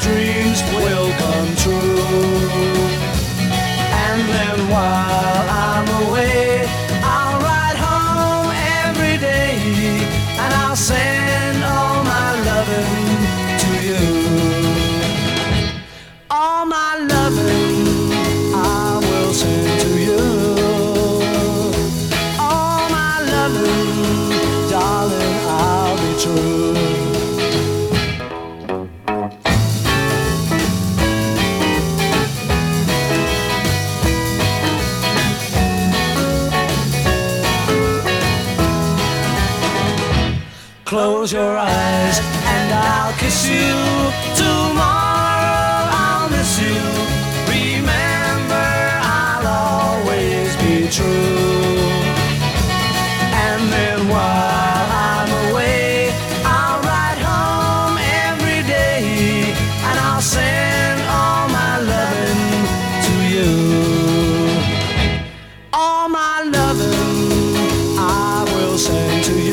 dreams will come true. And then while I'm away, I'll ride home every day and I'll send all my loving to you. All my loving I will send to you. All my loving, darling, I'll be true. Close your eyes and I'll kiss you. Tomorrow I'll miss you. Remember, I'll always be true. And then while I'm away, I'll write home every day and I'll send all my loving to you. All my loving I will send to you.